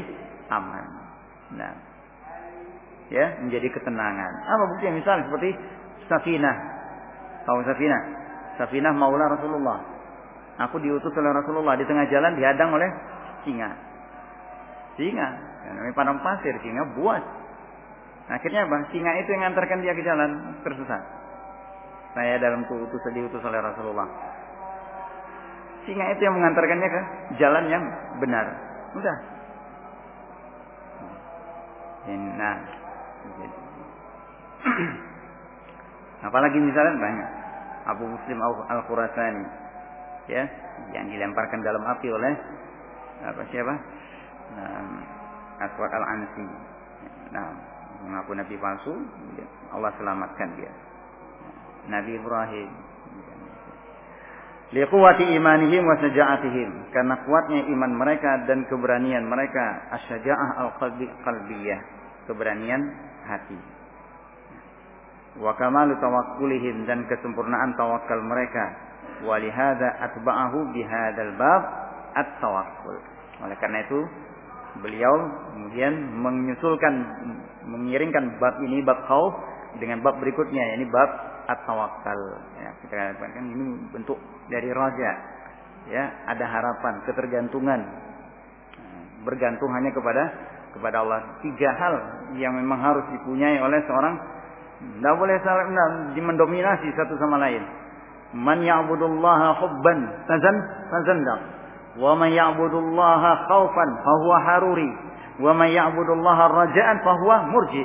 aman. Nah, ya menjadi ketenangan. Apa bukti misal seperti Safinah. Tahu Safinah? Safinah Maula Rasulullah. Aku diutus oleh Rasulullah di tengah jalan dihadang oleh singa. Singa, namanya padang pasir, singa buas. Akhirnya apa? Singa itu yang mengantarkan dia ke jalan tersesat. Saya dalam utus diutus oleh Rasulullah. Singa itu yang mengantarkannya ke jalan yang benar. Udah, Nah, apalagi misalnya banyak Abu Muslim Al Khurasani, ya, yang dilemparkan dalam api oleh apa siapa? Nah, Aswad Al Ansi. Nah, mengaku nabi palsu, Allah selamatkan dia. Nabi Ibrahim. Liquwati imanihim wa saja'atihim. Karena kuatnya iman mereka dan keberanian mereka. Asyaja'ah al-qalbiyah keberanian hati. Wa kamalu tawakkulihim dan kesempurnaan tawakal mereka. Walihada atba'ahu bihadal bab at-tawakkul. Oleh karena itu beliau kemudian menyusulkan mengiringkan bab ini bab khauf dengan bab berikutnya yakni bab at-tawakkal. Ya, kita katakan ini bentuk dari raja. Ya, ada harapan, ketergantungan. Bergantung hanya kepada kepada Allah. Tiga hal yang memang harus dipunyai oleh seorang tidak boleh salah mendominasi satu sama lain. Man ya'budullaha hubban tazan tazandaq. Wa man ya'budullaha khaufan fahuwa haruri. Wa man ya'budullaha raja'an fahuwa murji.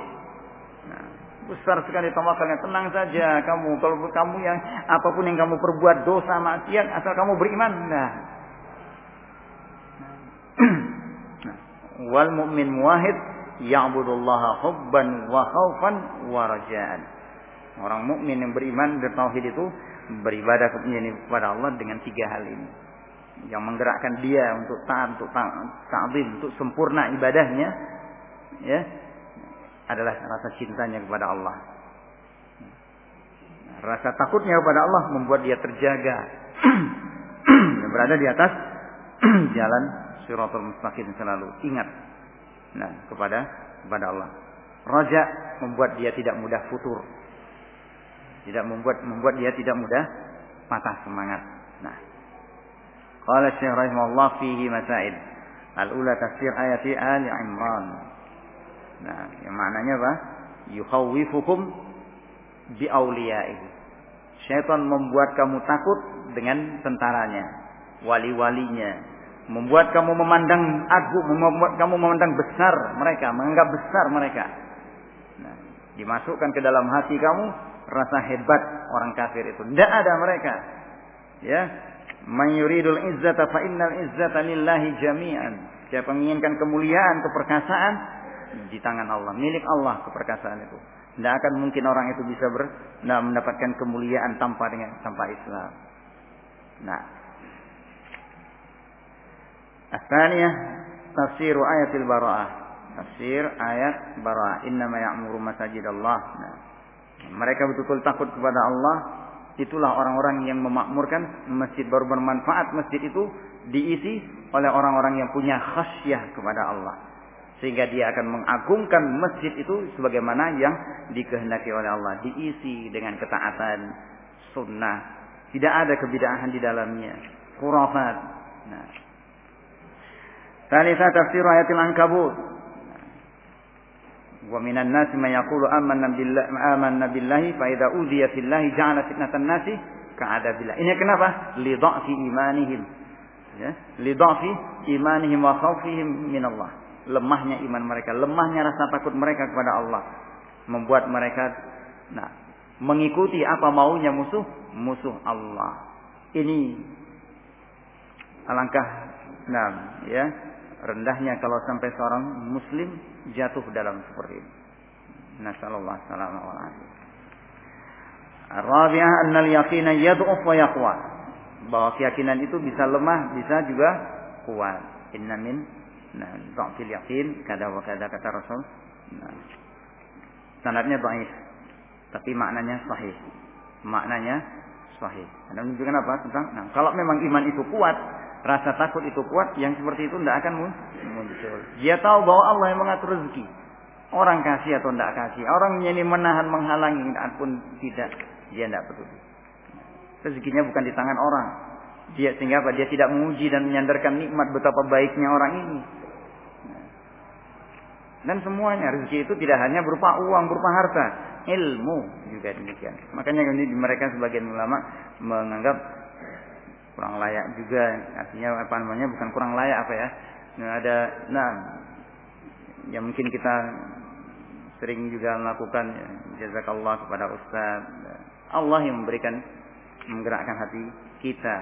Nah, besar sekali tawakalnya. Tenang saja kamu. Kalau kamu yang apa pun yang kamu perbuat dosa maksiat asal kamu beriman. Nah, wal mu'min muwahid ya'budullaha hubban wa khaufan wa raja'an. Orang mukmin yang beriman dan tauhid itu beribadah kepada Allah dengan tiga hal ini. Yang menggerakkan dia untuk taat, untuk ta'zim, untuk sempurna ibadahnya ya adalah rasa cintanya kepada Allah. Rasa takutnya kepada Allah membuat dia terjaga dan berada di atas jalan siratul mustaqim selalu ingat nah kepada kepada Allah. Raja membuat dia tidak mudah futur. Tidak membuat membuat dia tidak mudah patah semangat. Nah. Qala Syekh rahimahullah fihi masaid. Al-ula ayat Ali Imran. Nah, yang maknanya apa? Yukhawwifukum bi awliyaihi. Syaitan membuat kamu takut dengan tentaranya, wali-walinya, membuat kamu memandang agung, membuat kamu memandang besar mereka, menganggap besar mereka. Nah, dimasukkan ke dalam hati kamu rasa hebat orang kafir itu. Tidak ada mereka. Ya, man yuridul izzata fa innal izzata lillahi jami'an. Siapa menginginkan kemuliaan, keperkasaan di tangan Allah, milik Allah keperkasaan itu. Tidak akan mungkin orang itu bisa ber, nah, mendapatkan kemuliaan tanpa dengan tanpa Islam. Nah, Asalnya tafsir ayatil bara'ah. Tafsir ayat bara'ah. Innama ya'muru masajid Allah. Nah, mereka betul-betul takut kepada Allah. Itulah orang-orang yang memakmurkan masjid baru bermanfaat. Masjid itu diisi oleh orang-orang yang punya khasyah kepada Allah. Sehingga dia akan mengagungkan masjid itu sebagaimana yang dikehendaki oleh Allah. Diisi dengan ketaatan, sunnah, Tidak ada kebidahan di dalamnya. Khurafat. Nah. Thalithah tafsir ayatil ankabut. Wa minan nasi man yaqulu amanna billahi amanna billahi fa idza uziya fillahi ja'ala fitnatan nasi ka'adabillah. Ini kenapa? Dha'fi imanihim. Ya, imanihim wa khaufihim min Allah. Lemahnya iman mereka, lemahnya rasa takut mereka kepada Allah membuat mereka nah mengikuti apa maunya musuh musuh Allah. Ini alangkah nah ya rendahnya kalau sampai seorang muslim jatuh dalam seperti ini. Nasallallahu alaihi wasallam. Rabi'ah annal yaqina yad'uf wa yaqwa. Bahwa keyakinan itu bisa lemah, bisa juga kuat. Inna min nah dha'fil yaqin kada wa kada kata Rasul. Nah, sanadnya tapi maknanya sahih. Maknanya sahih. Anda menunjukkan apa tentang nah, kalau memang iman itu kuat, rasa takut itu kuat, yang seperti itu tidak akan muncul. Dia tahu bahwa Allah yang mengatur rezeki. Orang kasih atau tidak kasih. Orang ini menahan, menghalangi, pun tidak. Dia tidak peduli. Rezekinya bukan di tangan orang. Dia sehingga apa? Dia tidak menguji dan menyandarkan nikmat betapa baiknya orang ini. Dan semuanya rezeki itu tidak hanya berupa uang, berupa harta, ilmu juga demikian. Makanya ini mereka sebagian ulama menganggap kurang layak juga. Artinya apa namanya bukan kurang layak apa ya? Nah, ada nah yang mungkin kita sering juga melakukan ya, jazakallah kepada ustaz. Allah yang memberikan menggerakkan hati kita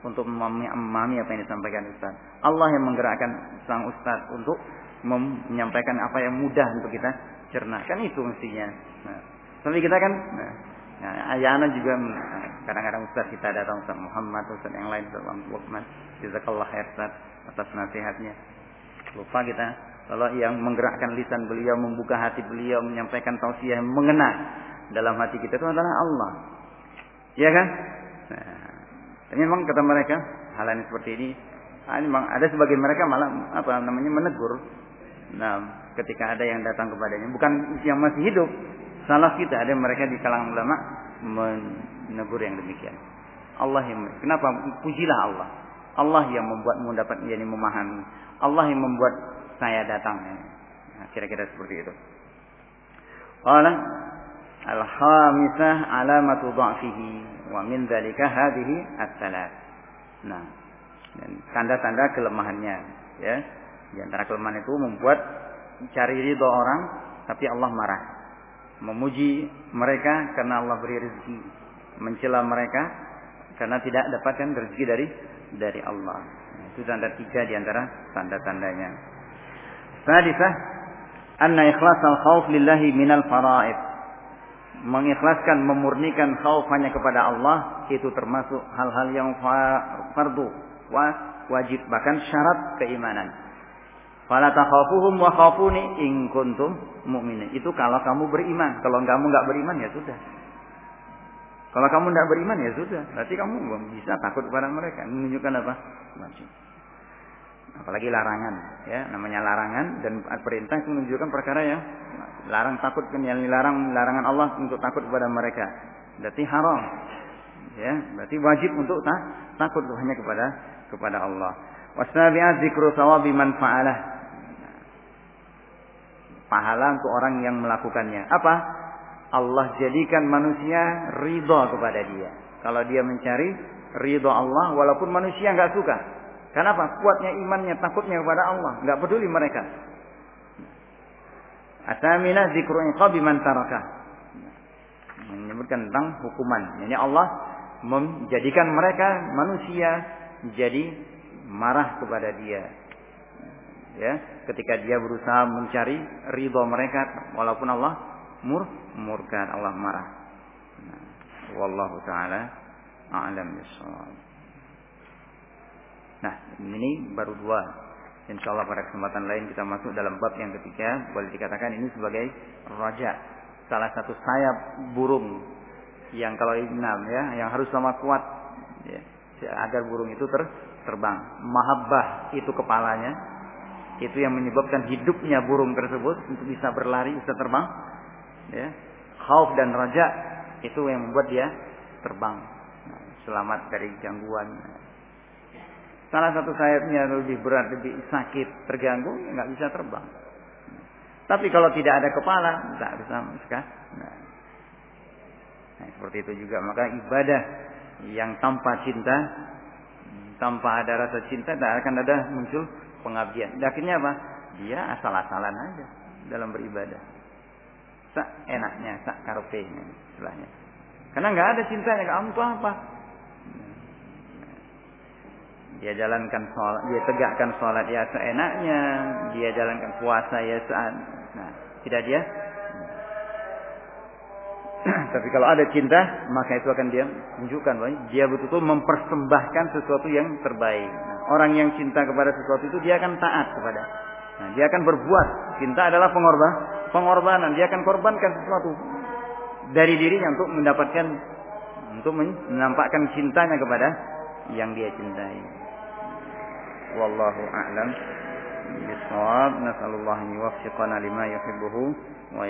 untuk memahami apa yang disampaikan ustaz. Allah yang menggerakkan sang ustaz untuk menyampaikan apa yang mudah untuk kita cerna kan itu mestinya. Nah, tapi kita kan nah, Nah, ayana juga kadang-kadang Ustaz kita datang Ustaz Muhammad, Ustaz yang lain, Ustaz Lukman. Jazakallah khair Ustaz atas nasihatnya. Lupa kita kalau yang menggerakkan lisan beliau, membuka hati beliau, menyampaikan tausiah yang mengena dalam hati kita itu adalah Allah. Iya kan? Nah, memang kata mereka hal yang seperti ini, ah, memang ada sebagian mereka malah apa namanya menegur. Nah, ketika ada yang datang kepadanya, bukan yang masih hidup, salaf kita ada mereka di kalangan ulama menegur yang demikian. Allah yang kenapa pujilah Allah. Allah yang membuatmu dapat menjadi memahami. Allah yang membuat saya datang. Nah, kira-kira seperti itu. Qala al-khamisah alamatu dha'fihi wa min dzalika hadhihi as-salat. Nah, dan tanda-tanda kelemahannya ya. Di antara kelemahan itu membuat cari ridho orang tapi Allah marah memuji mereka karena Allah beri rezeki, mencela mereka karena tidak dapatkan rezeki dari dari Allah. Itu tanda tiga di antara tanda-tandanya. Sadisah, anna ikhlas al-khauf lillahi minal fara'id. Mengikhlaskan, memurnikan khauf hanya kepada Allah itu termasuk hal-hal yang fardu, wajib bahkan syarat keimanan. Fala takhafuhum wa khafuni in kuntum mu'minin. Itu kalau kamu beriman. Kalau kamu nggak beriman ya sudah. Kalau kamu tidak beriman ya sudah. Berarti kamu bisa takut kepada mereka. Menunjukkan apa? Wajib. Apalagi larangan, ya namanya larangan dan perintah itu menunjukkan perkara yang larang takut kan yang dilarang larangan Allah untuk takut kepada mereka. Berarti haram. Ya, berarti wajib untuk tak, takut hanya kepada kepada Allah. Fa'alah pahala untuk orang yang melakukannya. Apa? Allah jadikan manusia ridho kepada dia. Kalau dia mencari ridho Allah, walaupun manusia nggak suka. Kenapa? Kuatnya imannya, takutnya kepada Allah, nggak peduli mereka. Asamina zikru iqabi man taraka. Menyebutkan tentang hukuman. Jadi Allah menjadikan mereka manusia jadi marah kepada dia ya ketika dia berusaha mencari ridho mereka walaupun Allah mur murka Allah marah. Nah, wallahu taala a'lam bissawab. Nah ini baru dua. Insya Allah pada kesempatan lain kita masuk dalam bab yang ketiga. Boleh dikatakan ini sebagai raja. Salah satu sayap burung yang kalau enam ya yang harus sama kuat ya, agar burung itu ter, terbang. Mahabbah itu kepalanya itu yang menyebabkan hidupnya burung tersebut untuk bisa berlari, bisa terbang. Ya. Khauf dan raja itu yang membuat dia terbang. Nah, selamat dari gangguan. Salah satu sayapnya lebih berat, lebih sakit, terganggu, nggak bisa terbang. Tapi kalau tidak ada kepala, nggak bisa. Nah, nah, seperti itu juga. Maka ibadah yang tanpa cinta, tanpa ada rasa cinta, tidak akan ada muncul pengabdian. Akhirnya apa? Dia asal-asalan aja dalam beribadah. Sak enaknya, sak karpenya, istilahnya. Karena nggak ada cintanya, nggak untuk apa. Dia jalankan sholat, dia tegakkan sholat ya seenaknya, dia jalankan puasa ya saat, nah, tidak dia. Tapi kalau ada cinta, maka itu akan dia tunjukkan bahwa dia betul-betul mempersembahkan sesuatu yang terbaik. Nah, orang yang cinta kepada sesuatu itu dia akan taat kepada. Nah, dia akan berbuat. Cinta adalah pengorban, pengorbanan. Dia akan korbankan sesuatu dari dirinya untuk mendapatkan untuk menampakkan cintanya kepada yang dia cintai wallahu a'lam nasallallahu an yuwaffiqana lima yuhibbuhu wa